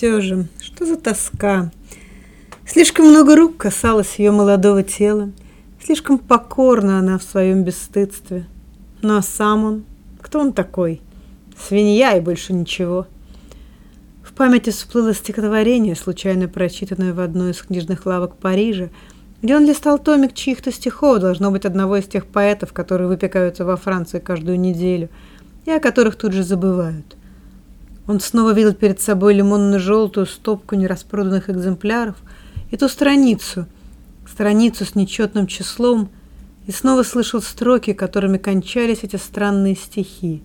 все же, что за тоска? Слишком много рук касалось ее молодого тела, слишком покорна она в своем бесстыдстве. Ну а сам он, кто он такой? Свинья и больше ничего. В памяти всплыло стихотворение, случайно прочитанное в одной из книжных лавок Парижа, где он листал томик чьих-то стихов, должно быть одного из тех поэтов, которые выпекаются во Франции каждую неделю, и о которых тут же забывают. Он снова видел перед собой лимонно-желтую стопку нераспроданных экземпляров и ту страницу, страницу с нечетным числом, и снова слышал строки, которыми кончались эти странные стихи.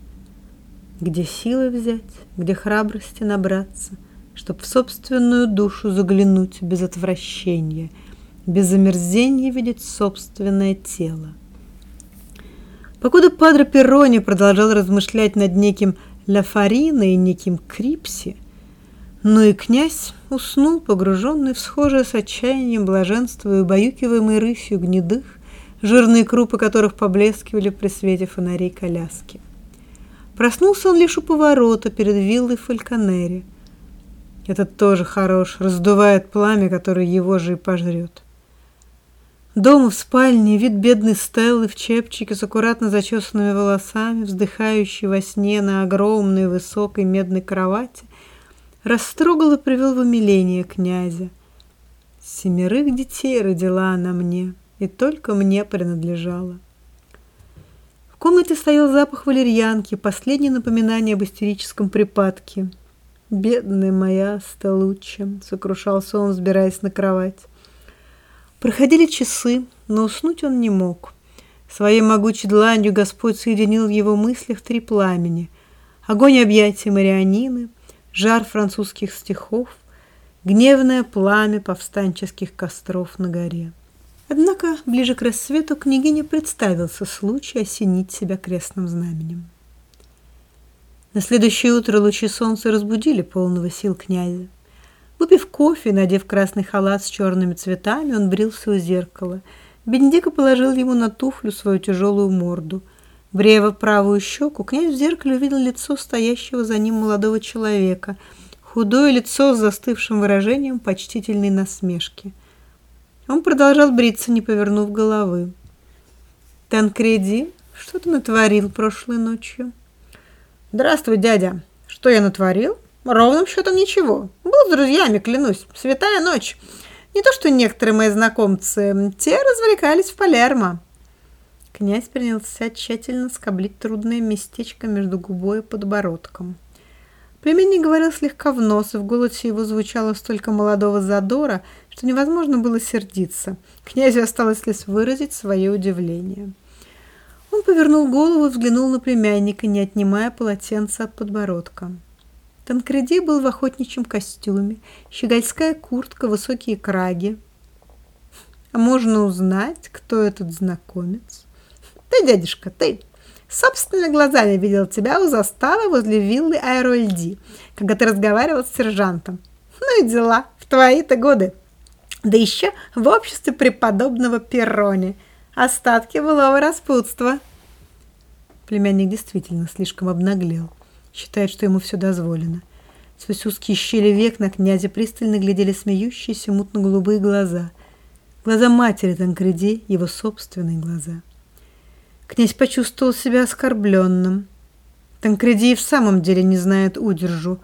Где силы взять, где храбрости набраться, чтоб в собственную душу заглянуть без отвращения — без омерзения видеть собственное тело. Покуда Падре Перрони продолжал размышлять над неким Ляфарино и неким Крипси, но и князь уснул, погруженный в схожее с отчаянием блаженство и убаюкиваемый рысью гнедых, жирные крупы которых поблескивали при свете фонарей коляски. Проснулся он лишь у поворота перед виллой Фальконери. Этот тоже хорош, раздувает пламя, которое его же и пожрет. Дома в спальне вид бедной Стеллы в чепчике с аккуратно зачесанными волосами, вздыхающей во сне на огромной высокой медной кровати, растрогал и привел в умиление князя. Семерых детей родила она мне, и только мне принадлежала. В комнате стоял запах валерьянки, последнее напоминание об истерическом припадке. «Бедная моя Стеллучча!» — сокрушался он, взбираясь на кровать. Проходили часы, но уснуть он не мог. Своей могучей дланью Господь соединил в его мыслях три пламени. Огонь объятий Марианины, жар французских стихов, гневное пламя повстанческих костров на горе. Однако ближе к рассвету княгине представился случай осенить себя крестным знаменем. На следующее утро лучи солнца разбудили полного сил князя. Выпив кофе, надев красный халат с черными цветами, он брился у зеркала. Бенедика положил ему на туфлю свою тяжелую морду. Брея правую щеку, князь в зеркале увидел лицо стоящего за ним молодого человека, худое лицо с застывшим выражением почтительной насмешки. Он продолжал бриться, не повернув головы. «Танкреди, что ты натворил прошлой ночью?» «Здравствуй, дядя. Что я натворил?» Ровным счетом ничего. Был с друзьями, клянусь. Святая ночь. Не то, что некоторые мои знакомцы. Те развлекались в Палермо. Князь принялся тщательно скоблить трудное местечко между губой и подбородком. Племянник говорил слегка в нос, и в голосе его звучало столько молодого задора, что невозможно было сердиться. Князю осталось лишь выразить свое удивление. Он повернул голову и взглянул на племянника, не отнимая полотенца от подбородка. Танкреди был в охотничьем костюме, щегольская куртка, высокие краги. А можно узнать, кто этот знакомец? Ты, дядюшка, ты. Собственными глазами видел тебя у заставы возле виллы Аэрольди, когда ты разговаривал с сержантом. Ну и дела, в твои-то годы. Да еще в обществе преподобного Перрони. Остатки былого распутства. Племянник действительно слишком обнаглел считает, что ему все дозволено. Сквозь узкие щели век на князя пристально глядели смеющиеся мутно-голубые глаза. Глаза матери Танкреди, его собственные глаза. Князь почувствовал себя оскорбленным. Танкреди в самом деле не знает удержу,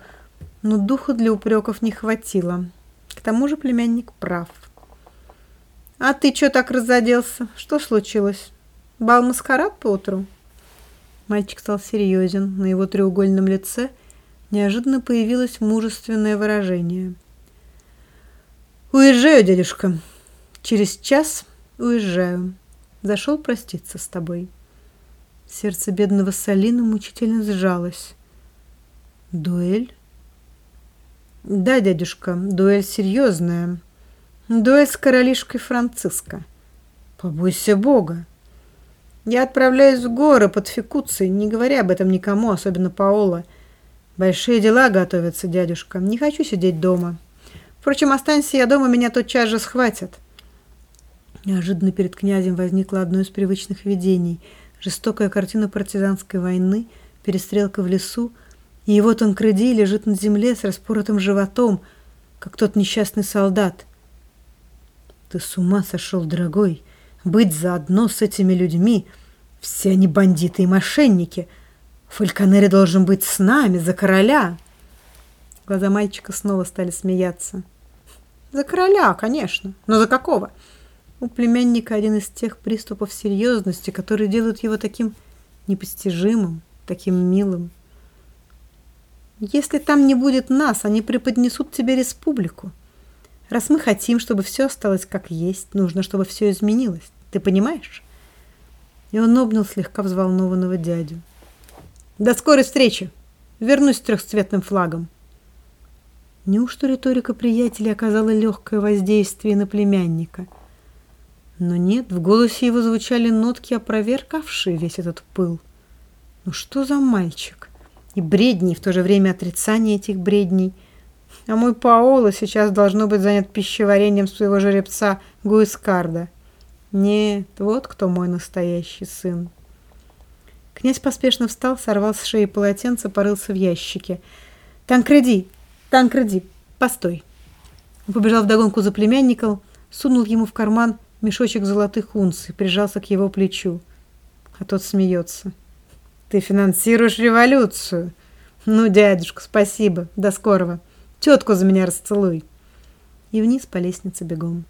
но духа для упреков не хватило. К тому же племянник прав. «А ты что так разоделся? Что случилось? Бал-маскарад поутру?» Мальчик стал серьезен. На его треугольном лице неожиданно появилось мужественное выражение. «Уезжаю, дядюшка. Через час уезжаю. Зашел проститься с тобой». Сердце бедного Салина мучительно сжалось. «Дуэль?» «Да, дядюшка, дуэль серьезная. Дуэль с королишкой Франциско. Побойся Бога. Я отправляюсь в горы под Фикуцией, не говоря об этом никому, особенно Паоло. Большие дела готовятся, дядюшка. Не хочу сидеть дома. Впрочем, останься я дома, меня тотчас же схватят. Неожиданно перед князем возникло одно из привычных видений. Жестокая картина партизанской войны, перестрелка в лесу, И его Танкради лежит на земле с распоротым животом, как тот несчастный солдат. Ты с ума сошел, дорогой, быть заодно с этими людьми. Все они бандиты и мошенники. Фальконери должен быть с нами, за короля. Глаза мальчика снова стали смеяться. За короля, конечно. Но за какого? У племянника один из тех приступов серьезности, которые делают его таким непостижимым, таким милым. Если там не будет нас, они преподнесут тебе республику. Раз мы хотим, чтобы все осталось как есть, нужно, чтобы все изменилось. Ты понимаешь? И он обнял слегка взволнованного дядю. До скорой встречи. Вернусь с трехцветным флагом. Неужто риторика приятеля оказала легкое воздействие на племянника – но нет, в голосе его звучали нотки, опровергавшие весь этот пыл. Ну что за мальчик? И бредни, и в то же время отрицание этих бредней. А мой Паоло сейчас должно быть занят пищеварением своего жеребца Гуискарда. Нет, вот кто мой настоящий сын. Князь поспешно встал, сорвал с шеи полотенце, порылся в ящике. «Танкреди! Танкреди! Постой!» Он побежал вдогонку за племянником, сунул ему в карман мешочек золотых унций, прижался к его плечу. А тот смеется. «Ты финансируешь революцию!» «Ну, дядюшка, спасибо. До скорого. Тетку за меня расцелуй!» И вниз по лестнице бегом.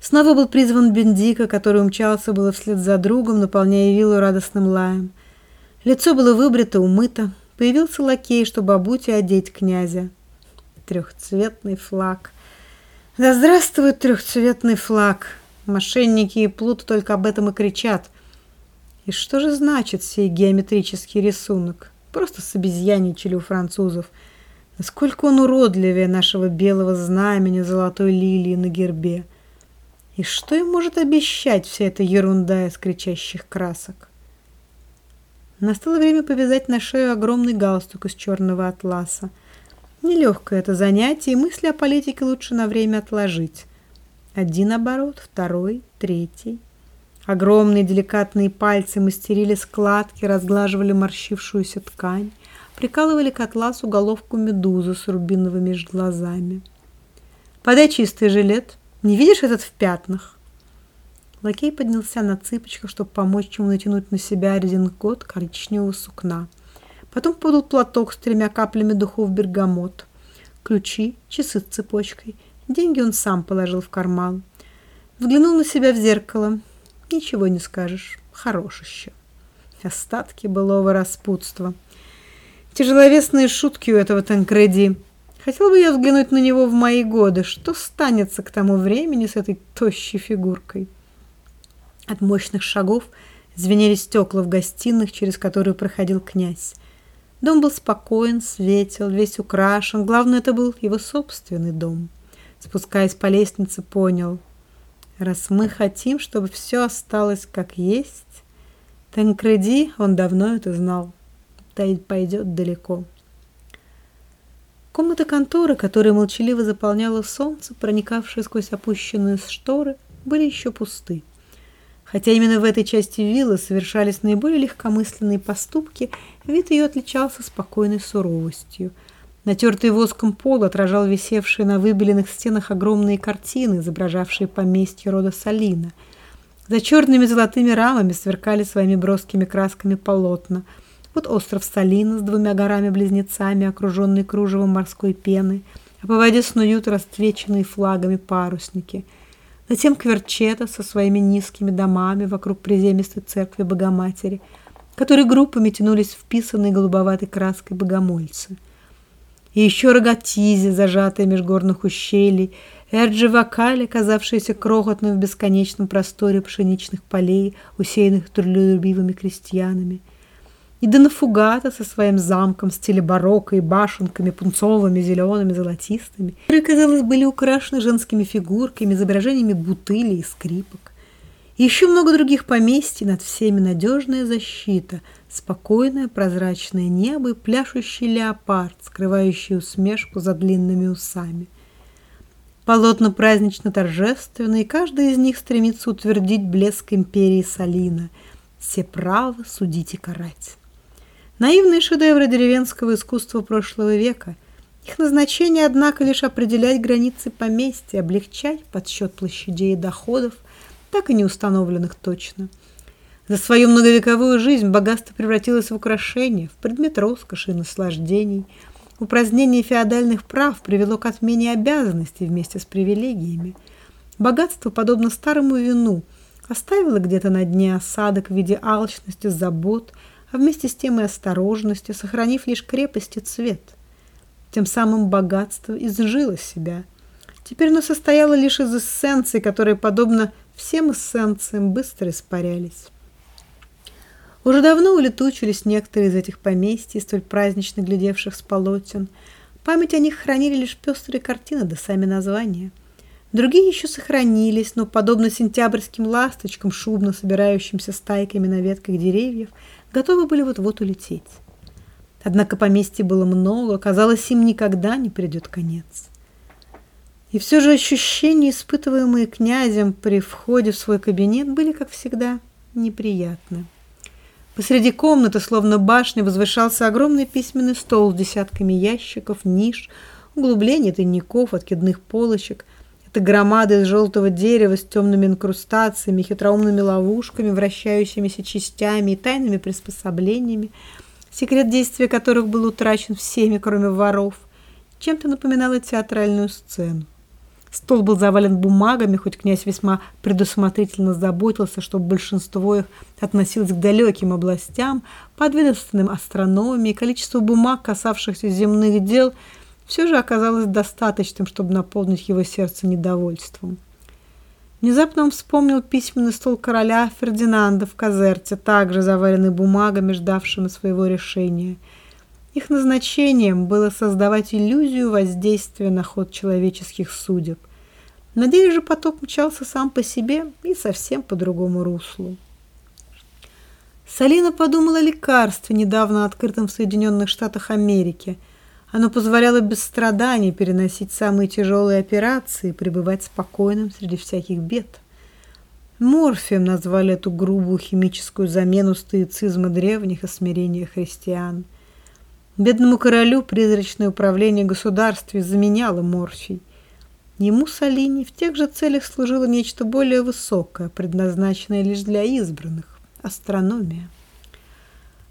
Снова был призван Бендика, который умчался было вслед за другом, наполняя виллу радостным лаем. Лицо было выбрито, умыто. Появился лакей, чтобы обуть и одеть князя. Трехцветный флаг. Да здравствует трехцветный флаг! Мошенники и плут только об этом и кричат. И что же значит сей геометрический рисунок? Просто с обезьяничали у французов. Насколько он уродливее нашего белого знамени золотой лилии на гербе. И что им может обещать вся эта ерунда из кричащих красок? Настало время повязать на шею огромный галстук из черного атласа – Нелегкое это занятие, и мысли о политике лучше на время отложить. Один оборот, второй, третий. Огромные деликатные пальцы мастерили складки, разглаживали морщившуюся ткань, прикалывали к атласу головку медузы с рубиновыми глазами. «Подай чистый жилет. Не видишь этот в пятнах?» Лакей поднялся на цыпочках, чтобы помочь ему натянуть на себя резинкот коричневого сукна. Потом подал платок с тремя каплями духов бергамот. Ключи, часы с цепочкой. Деньги он сам положил в карман. Взглянул на себя в зеркало. Ничего не скажешь. Хорош еще. Остатки былого распутства. Тяжеловесные шутки у этого Танкреди. Хотел бы я взглянуть на него в мои годы. Что станется к тому времени с этой тощей фигуркой? От мощных шагов звенели стекла в гостиных, через которую проходил князь. Дом был спокоен, светел, весь украшен. Главное, это был его собственный дом. Спускаясь по лестнице, понял. Раз мы хотим, чтобы все осталось как есть, Танкреди, он давно это знал, пойдет далеко. Комната конторы, которая молчаливо заполняла солнце, проникавшее сквозь опущенные шторы, были еще пусты. Хотя именно в этой части виллы совершались наиболее легкомысленные поступки, вид ее отличался спокойной суровостью. Натертый воском пол отражал висевшие на выбеленных стенах огромные картины, изображавшие поместье рода Салина. За черными золотыми рамами сверкали своими броскими красками полотна. Вот остров Салина с двумя горами-близнецами, окруженный кружевом морской пены, а по воде снуют расцвеченные флагами парусники – Затем Кверчета со своими низкими домами вокруг приземистой церкви Богоматери, которые группами тянулись вписанные голубоватой краской богомольцы. И еще Рогатизи, зажатые меж горных ущелий, Эрджи Вакали, казавшиеся крохотным в бесконечном просторе пшеничных полей, усеянных трудолюбивыми крестьянами – и Донафугата со своим замком в стиле барокко и башенками пунцовыми, зелеными, золотистыми, которые, казалось, были украшены женскими фигурками, изображениями бутылей и скрипок. И еще много других поместий, над всеми надежная защита, спокойное прозрачное небо и пляшущий леопард, скрывающий усмешку за длинными усами. Полотна празднично торжественные, и каждый из них стремится утвердить блеск империи Салина. Все правы судить и карать. Наивные шедевры деревенского искусства прошлого века. Их назначение, однако, лишь определять границы поместья, облегчать подсчет площадей и доходов, так и не установленных точно. За свою многовековую жизнь богатство превратилось в украшение, в предмет роскоши и наслаждений. Упразднение феодальных прав привело к отмене обязанностей вместе с привилегиями. Богатство, подобно старому вину, оставило где-то на дне осадок в виде алчности, забот – вместе с тем и осторожностью, сохранив лишь крепость и цвет. Тем самым богатство изжило себя. Теперь оно состояло лишь из эссенций, которые, подобно всем эссенциям, быстро испарялись. Уже давно улетучились некоторые из этих поместий, столь празднично глядевших с полотен. Память о них хранили лишь пестрые картины да сами названия. Другие еще сохранились, но, подобно сентябрьским ласточкам, шумно собирающимся стайками на ветках деревьев, готовы были вот-вот улететь. Однако поместья было много, казалось, им никогда не придет конец. И все же ощущения, испытываемые князем при входе в свой кабинет, были, как всегда, неприятны. Посреди комнаты, словно башня, возвышался огромный письменный стол с десятками ящиков, ниш, углублений, тайников, откидных полочек – это громада из желтого дерева с темными инкрустациями, хитроумными ловушками, вращающимися частями и тайными приспособлениями, секрет действия которых был утрачен всеми, кроме воров, чем-то напоминала театральную сцену. Стол был завален бумагами, хоть князь весьма предусмотрительно заботился, чтобы большинство их относилось к далеким областям, подведомственным астрономии, количество бумаг, касавшихся земных дел – все же оказалось достаточным, чтобы наполнить его сердце недовольством. Внезапно он вспомнил письменный стол короля Фердинанда в Казерте, также заваленный бумагами, ждавшими своего решения. Их назначением было создавать иллюзию воздействия на ход человеческих судеб. Надеюсь же, поток мчался сам по себе и совсем по другому руслу. Салина подумала о лекарстве, недавно открытом в Соединенных Штатах Америки – оно позволяло без страданий переносить самые тяжелые операции и пребывать спокойным среди всяких бед. Морфием назвали эту грубую химическую замену стоицизма древних и смирения христиан. Бедному королю призрачное управление государством заменяло морфий. Ему Салини в тех же целях служило нечто более высокое, предназначенное лишь для избранных – астрономия.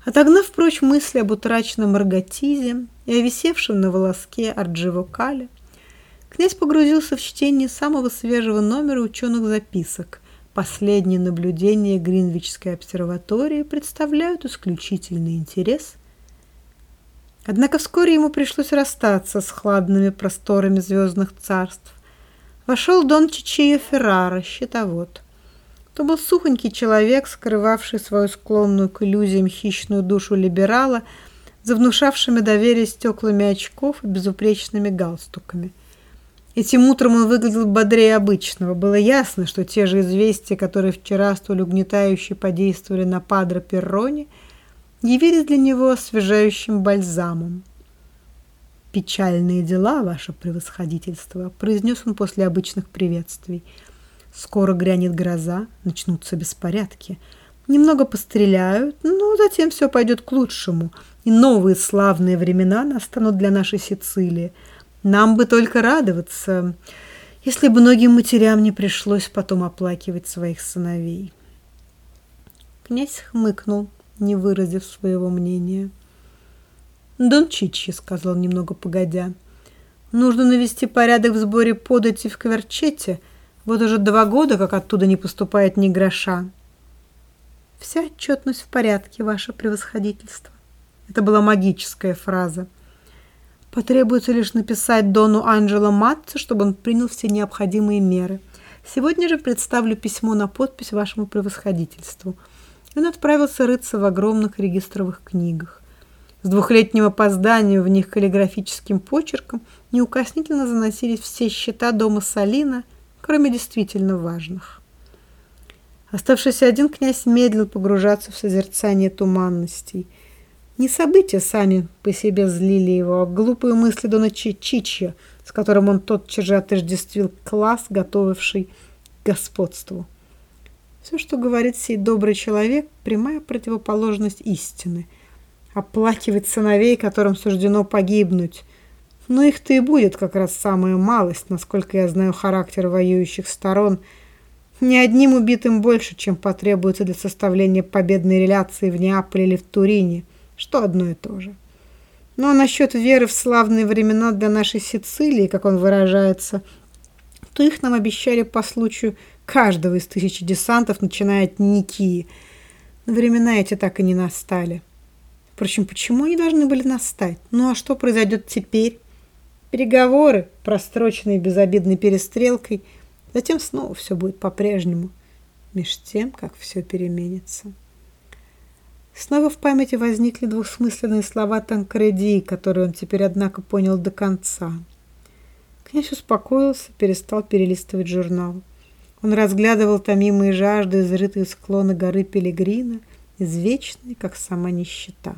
Отогнав прочь мысли об утраченном арготизе и о висевшем на волоске Ардживокале, князь погрузился в чтение самого свежего номера ученых записок. Последние наблюдения Гринвичской обсерватории представляют исключительный интерес. Однако вскоре ему пришлось расстаться с хладными просторами звездных царств. Вошел Дон Чичио Феррара, счетовод. То был сухонький человек, скрывавший свою склонную к иллюзиям хищную душу либерала, за внушавшими доверие стеклами очков и безупречными галстуками. Этим утром он выглядел бодрее обычного. Было ясно, что те же известия, которые вчера столь угнетающе подействовали на Падро Перроне, явились для него освежающим бальзамом. «Печальные дела, ваше превосходительство», — произнес он после обычных приветствий — Скоро грянет гроза, начнутся беспорядки. Немного постреляют, но затем все пойдет к лучшему, и новые славные времена настанут для нашей Сицилии. Нам бы только радоваться, если бы многим матерям не пришлось потом оплакивать своих сыновей. Князь хмыкнул, не выразив своего мнения. «Дон Чичи», — сказал немного погодя, — «нужно навести порядок в сборе подати в Кверчете», — вот уже два года, как оттуда не поступает ни гроша. Вся отчетность в порядке, ваше превосходительство. Это была магическая фраза. Потребуется лишь написать Дону Анджело Матце, чтобы он принял все необходимые меры. Сегодня же представлю письмо на подпись вашему превосходительству. Он отправился рыться в огромных регистровых книгах. С двухлетним опозданием в них каллиграфическим почерком неукоснительно заносились все счета дома Салина – кроме действительно важных. Оставшийся один князь медлил погружаться в созерцание туманностей. Не события сами по себе злили его, а глупые мысли Дона Чичичья, с которым он тотчас же отождествил класс, готовивший к господству. Все, что говорит сей добрый человек, прямая противоположность истины. оплакивать сыновей, которым суждено погибнуть. Но их-то и будет как раз самая малость, насколько я знаю характер воюющих сторон. Ни одним убитым больше, чем потребуется для составления победной реляции в Неаполе или в Турине, что одно и то же. Но насчет веры в славные времена для нашей Сицилии, как он выражается, то их нам обещали по случаю каждого из тысячи десантов, начиная от Никии. Но времена эти так и не настали. Впрочем, почему они должны были настать? Ну а что произойдет теперь? Переговоры, простроченные безобидной перестрелкой, затем снова все будет по-прежнему, меж тем, как все переменится. Снова в памяти возникли двусмысленные слова Танкреди, которые он теперь, однако, понял до конца. Князь успокоился, перестал перелистывать журнал. Он разглядывал томимые жажды, изрытые склоны горы Пелегрина, извечные, как сама нищета.